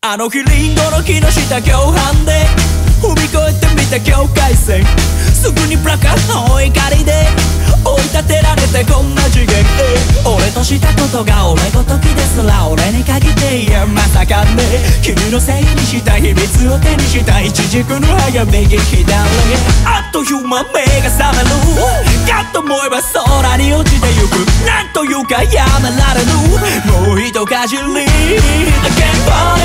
あの日リンゴの木の下共犯で踏み越えてみた境界線。すぐにプラカの怒りで追い立てられてこんな次元。俺としたことが俺ごときですら俺に限っていやまさかね。君のせいにした秘密を手にした一軸の歯が右左あっという間目が覚める。かと思えば空に落ちてゆく。なんというかやめられぬもう一かじり。Again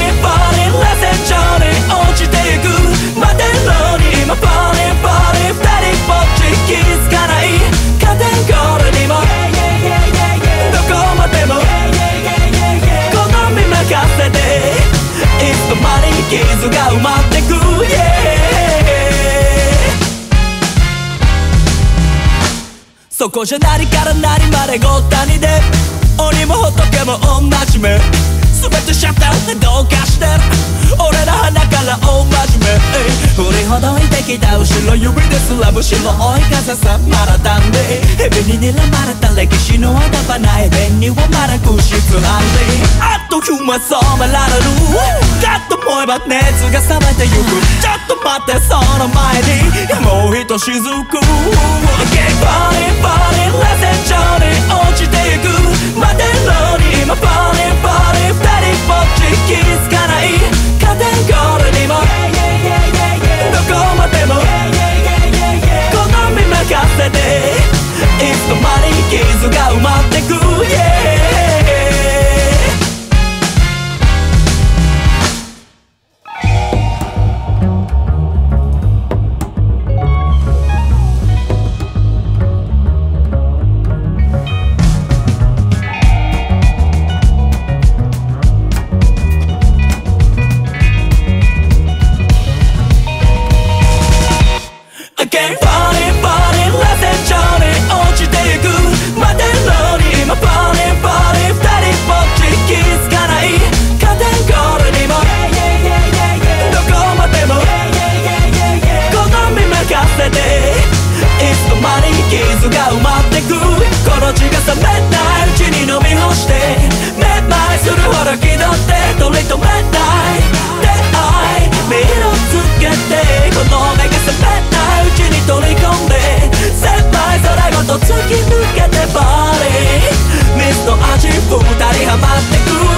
ってく yeah そこじゃ何から何までごったにで鬼も仏も同じ目全てシャッターでどうかしてる。俺の鼻から大真面目振りほどいてきた後ろ指ですらむしろ追い風さまだたんで蛇に睨まれた口のあたばない紅をまらくしつああっと今う染められるかと思えば熱が冷めてゆくちょっと待ってその前にもうひとしずく OK バリバリレセ body, に落ちてゆく待てろに今バリバリ body, 二人ぼっち気づかない加点けてバリミスの味二人ハマってく